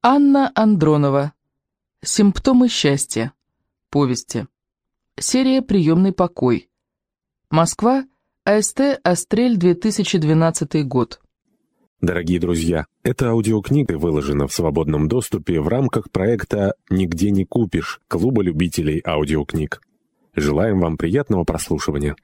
Анна Андронова. Симптомы счастья. Повести. Серия «Приемный покой». Москва. АСТ «Астрель», 2012 год. Дорогие друзья, эта аудиокнига выложена в свободном доступе в рамках проекта «Нигде не купишь» Клуба любителей аудиокниг. Желаем вам приятного прослушивания.